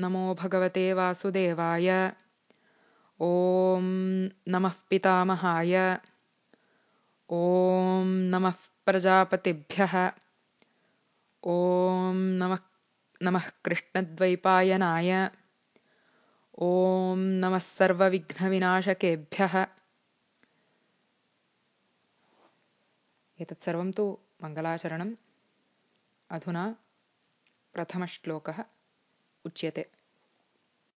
नमो भगवते वासुदेवाय ॐ नमः पितामहाय। ॐ नमः प्रजापतिभ्यः। ॐ नमः नमः कृष्णद्वैपायनाय। ॐ नमः सर्वविघ्नविनाशकेभ्यः। एतत् सर्वं तु मङ्गलाचरणम्। अधुना प्रथमश्लोकः उच्यते